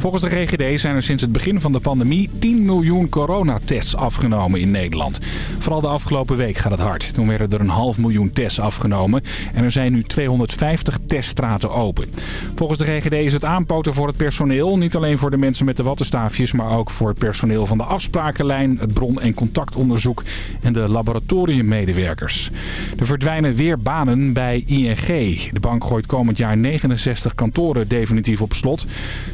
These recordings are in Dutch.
Volgens de GGD zijn er sinds het begin van de pandemie 10 miljoen coronatests afgenomen in Nederland. Vooral de afgelopen week gaat het hard. Toen werden er een half miljoen tests afgenomen en er zijn nu 250 teststraten open. Volgens de GGD is het aanpoten voor het personeel. Niet alleen voor de mensen met de wattenstaafjes, maar ook voor het personeel van de afsprakenlijn, het bron- en contactonderzoek en de laboratoriummedewerkers. Er verdwijnen weer banen bij ING. De bank gooit komend jaar 69 kantoren definitief op slot.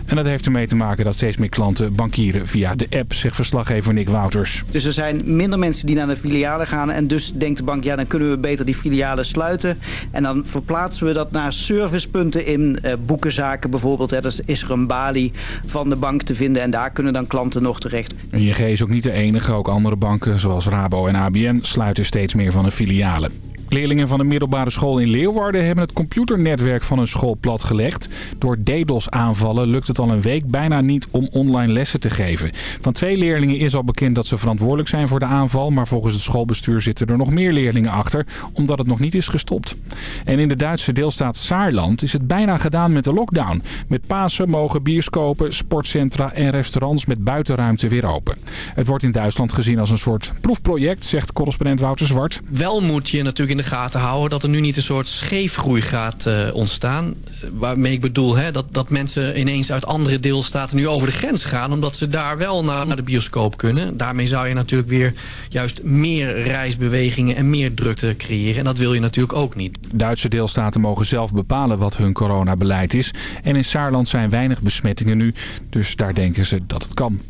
En dat heeft te maken dat steeds meer klanten bankieren via de app, zegt verslaggever Nick Wouters. Dus er zijn minder mensen die naar de filialen gaan. En dus denkt de bank, ja, dan kunnen we beter die filialen sluiten. En dan verplaatsen we dat naar servicepunten in eh, boekenzaken bijvoorbeeld. Hè. Dus is er een balie van de bank te vinden en daar kunnen dan klanten nog terecht. ING is ook niet de enige. Ook andere banken zoals Rabo en ABN sluiten steeds meer van hun filialen. Leerlingen van de middelbare school in Leeuwarden hebben het computernetwerk van hun school platgelegd. Door DDoS-aanvallen lukt het al een week bijna niet om online lessen te geven. Van twee leerlingen is al bekend dat ze verantwoordelijk zijn voor de aanval. Maar volgens het schoolbestuur zitten er nog meer leerlingen achter, omdat het nog niet is gestopt. En in de Duitse deelstaat Saarland is het bijna gedaan met de lockdown. Met Pasen mogen bioscopen, sportcentra en restaurants met buitenruimte weer open. Het wordt in Duitsland gezien als een soort proefproject, zegt correspondent Wouter Zwart. Wel moet je natuurlijk in de gaten houden dat er nu niet een soort scheefgroei gaat uh, ontstaan. Waarmee ik bedoel hè, dat, dat mensen ineens uit andere deelstaten nu over de grens gaan... omdat ze daar wel naar, naar de bioscoop kunnen. Daarmee zou je natuurlijk weer juist meer reisbewegingen en meer drukte creëren. En dat wil je natuurlijk ook niet. Duitse deelstaten mogen zelf bepalen wat hun coronabeleid is. En in Saarland zijn weinig besmettingen nu, dus daar denken ze dat het kan.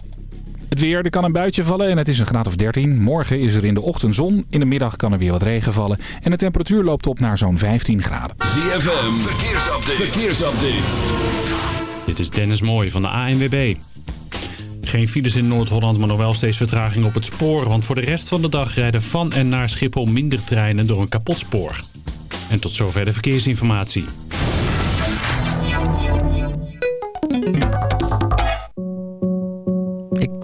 Het weer, er kan een buitje vallen en het is een graad of 13. Morgen is er in de ochtend zon. In de middag kan er weer wat regen vallen. En de temperatuur loopt op naar zo'n 15 graden. ZFM, verkeersupdate. verkeersupdate. Dit is Dennis Mooij van de ANWB. Geen files in Noord-Holland, maar nog wel steeds vertraging op het spoor. Want voor de rest van de dag rijden van en naar Schiphol minder treinen door een kapot spoor. En tot zover de verkeersinformatie.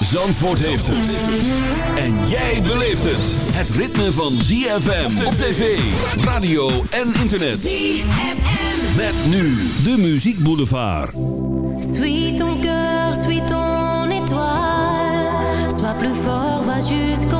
Zandvoort heeft het. En jij beleeft het. Het ritme van ZFM op tv, radio en internet. ZFM. Met nu de Muziek Boulevard. Suis ton cœur, suis ton étoile. Sois plus fort, va jusqu'au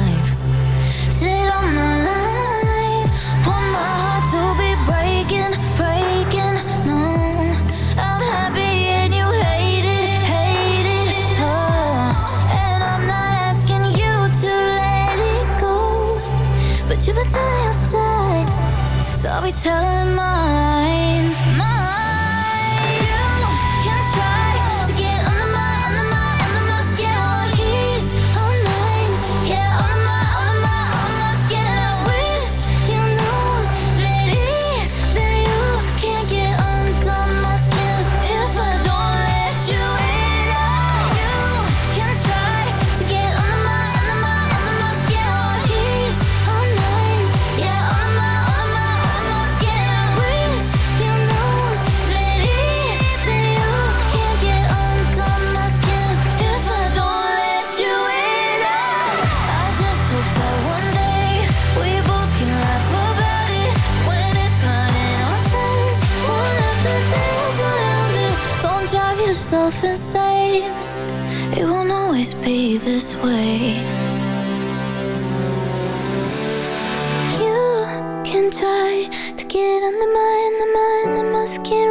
I'll be telling mine? It won't always be this way. You can try to get on the mind, the mind, the musket.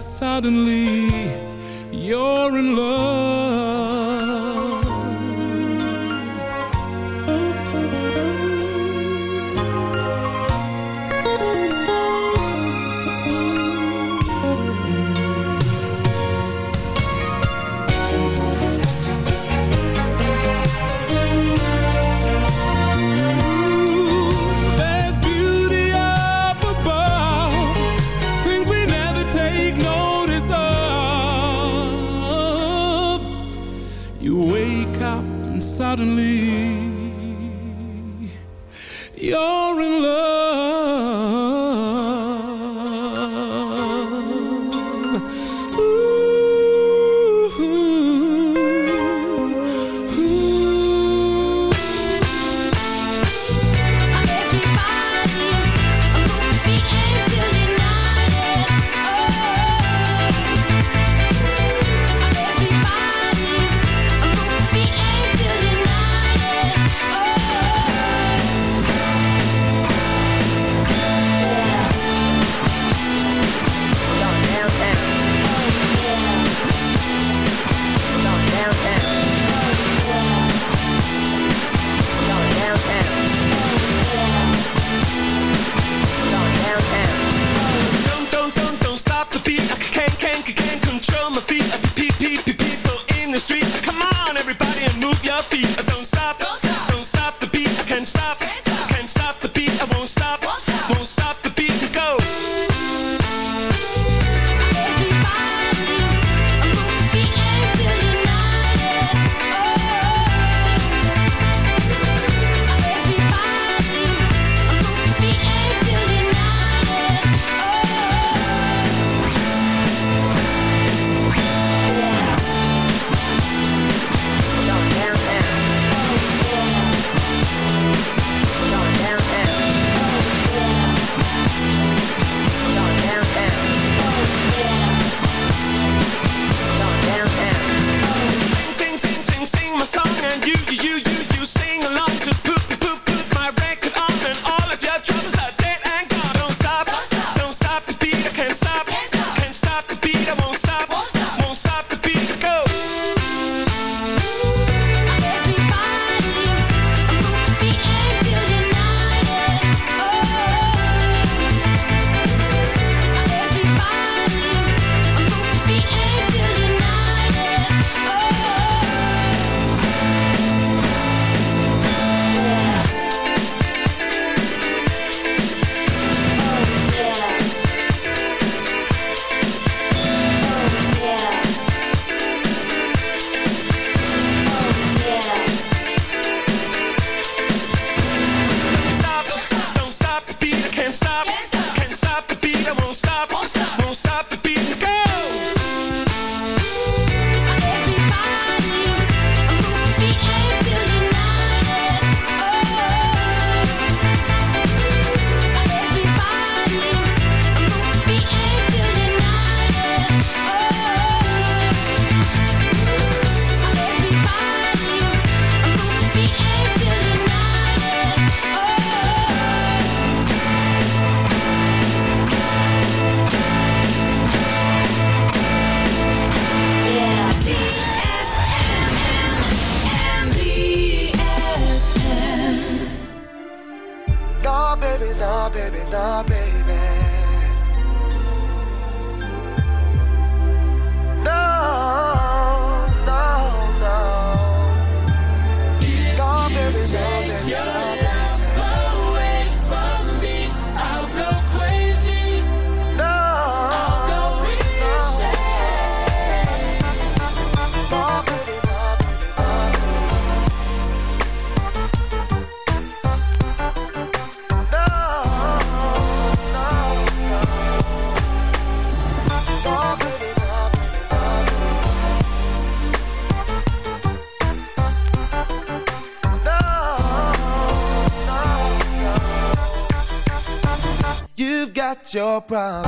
Suddenly, problem.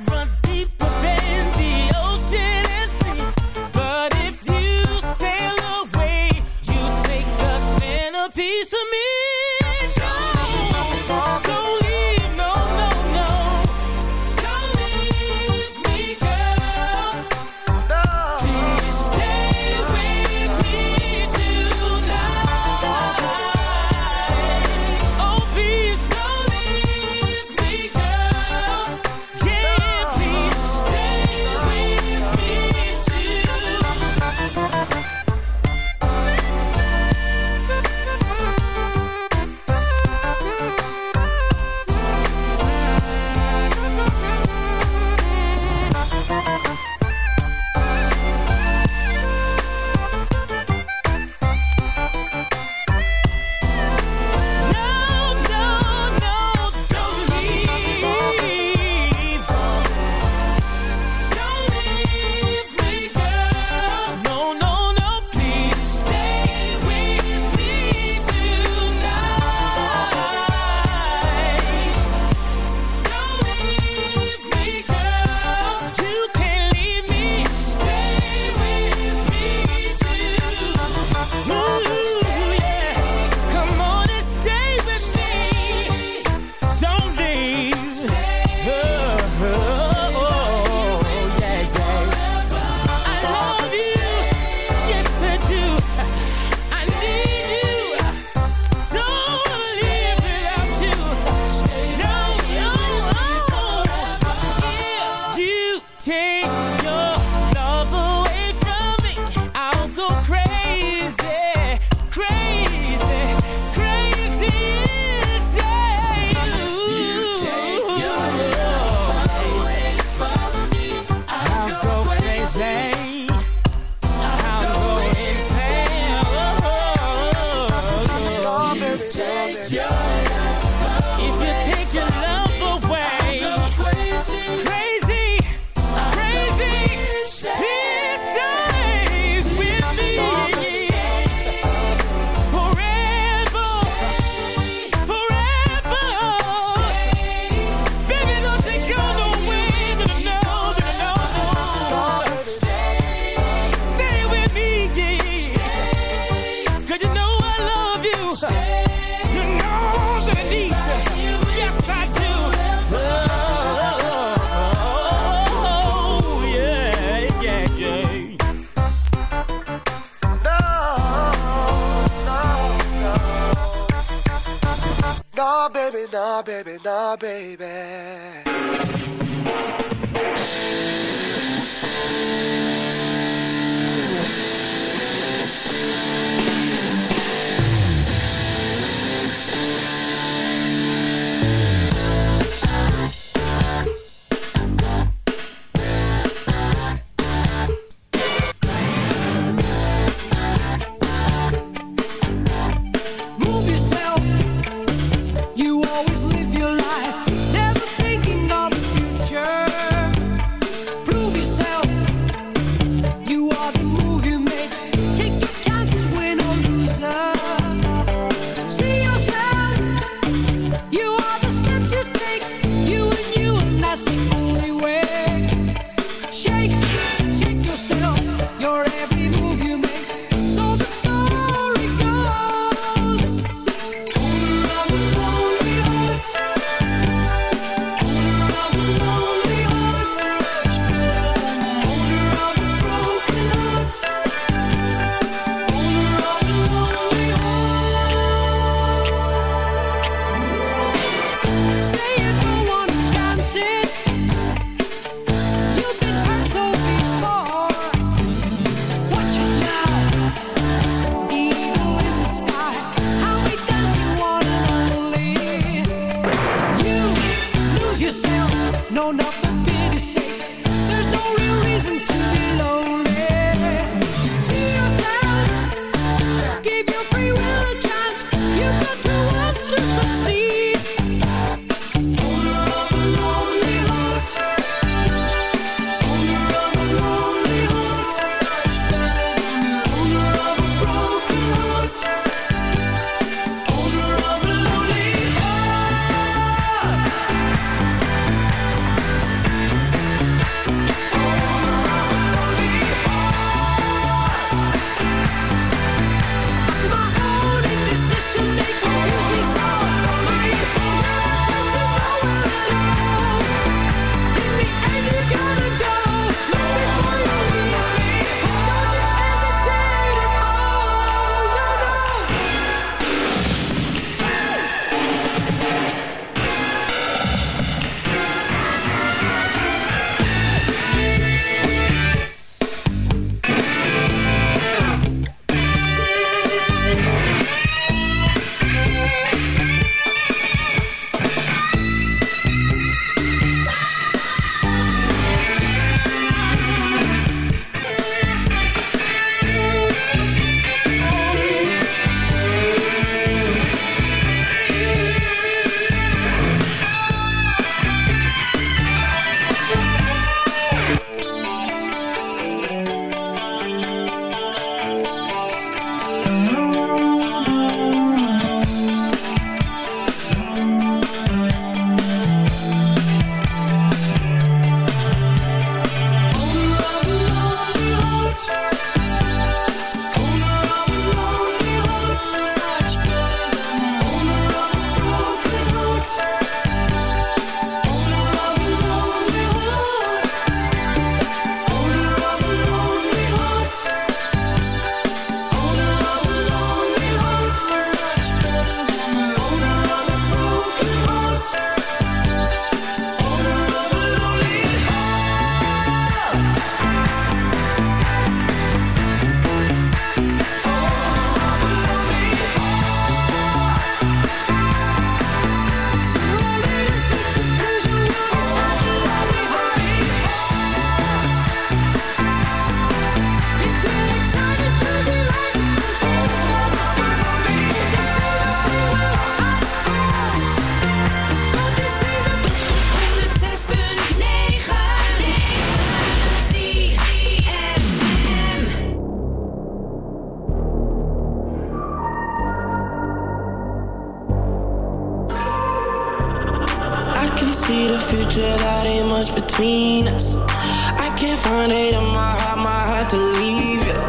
picture that ain't much between us. I can't find it in my heart, my heart to leave you.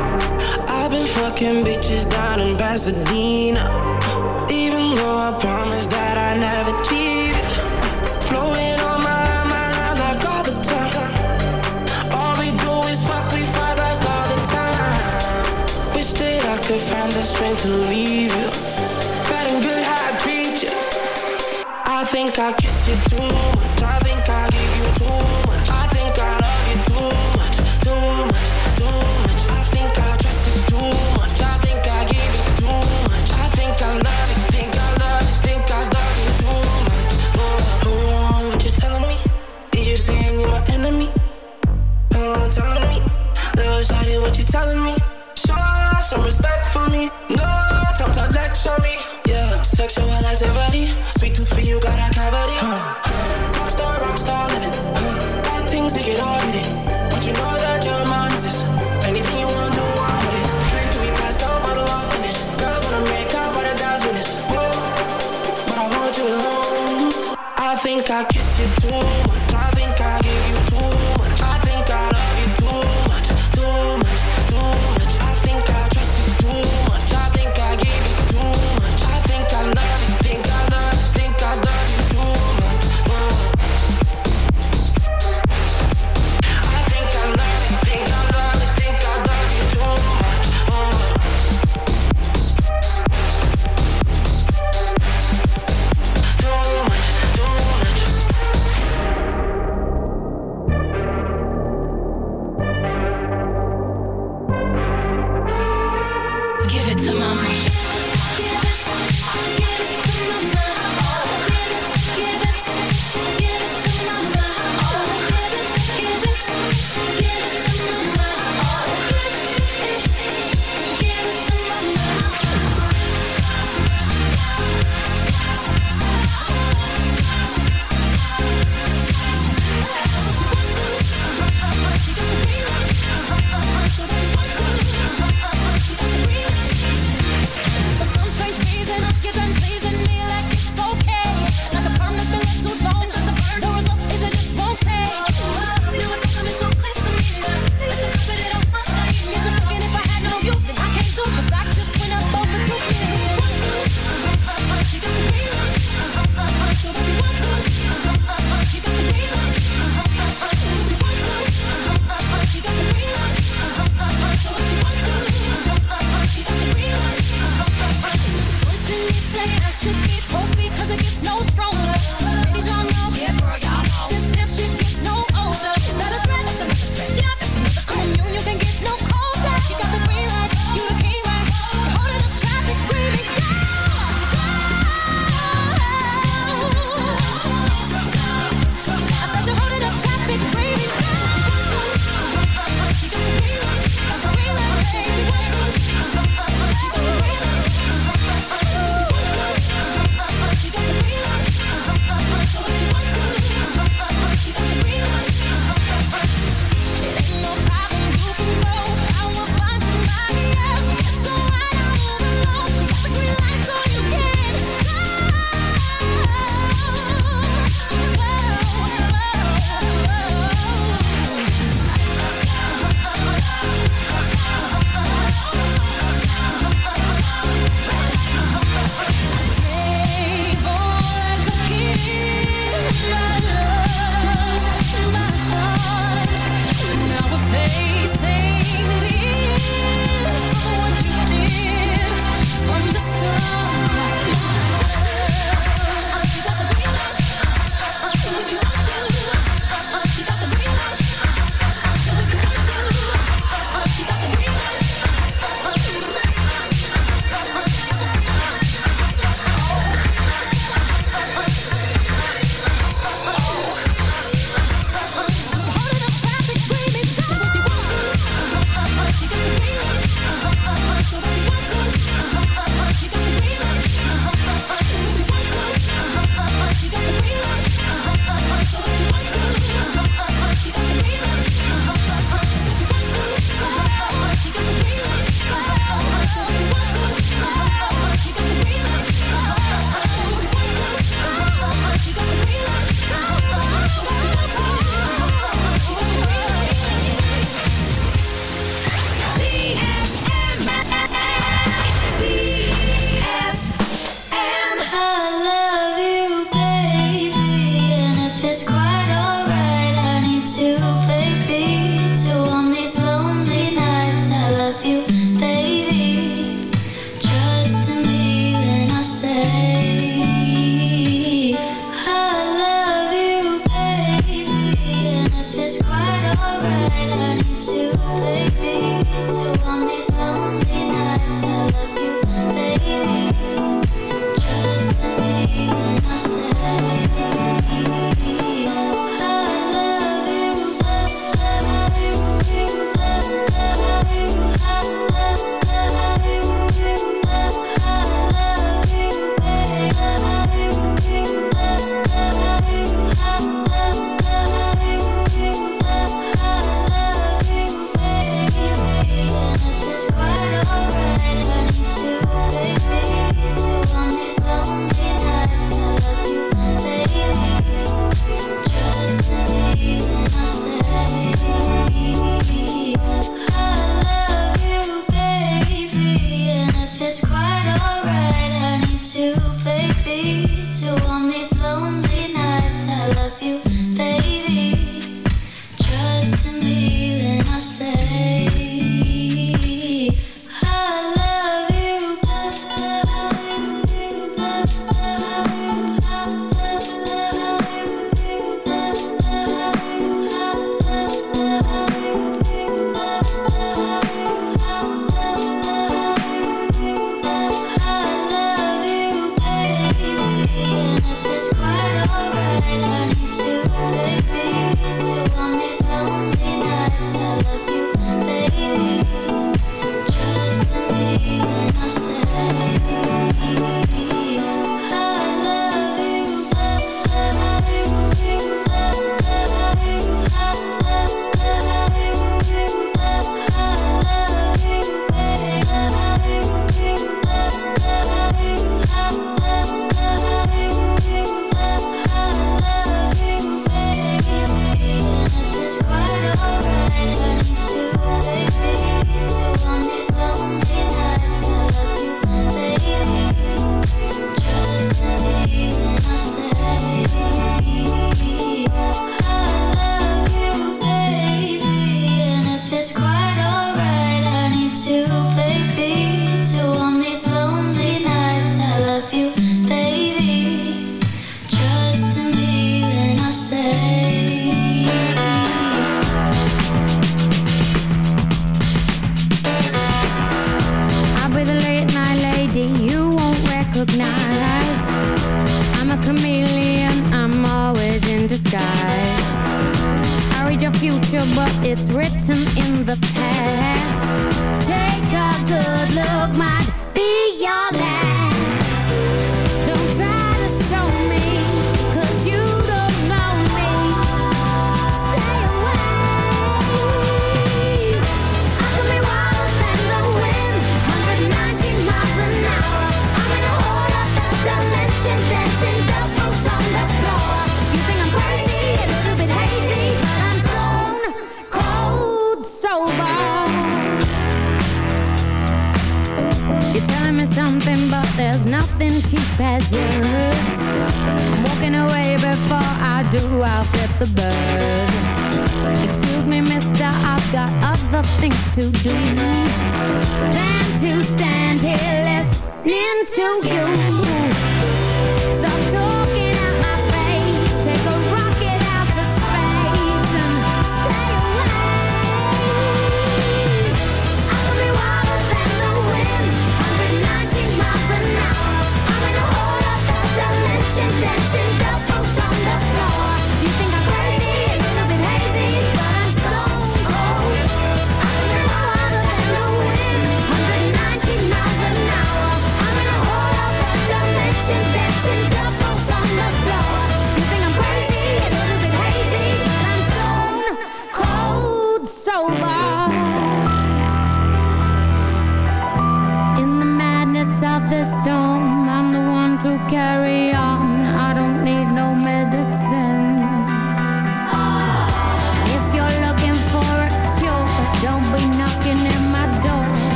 I've been fucking bitches down in Pasadena. Even though I promised that I never cheated. Blowing on my line, my line like all the time. All we do is fuck, we fight like all the time. Wish that I could find the strength to leave you. Bad and good, how I treat you. I think I kiss you too much.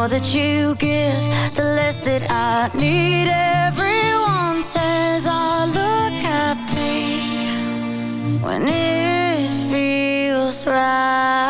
more that you give, the less that I need. Everyone says I look happy when it feels right.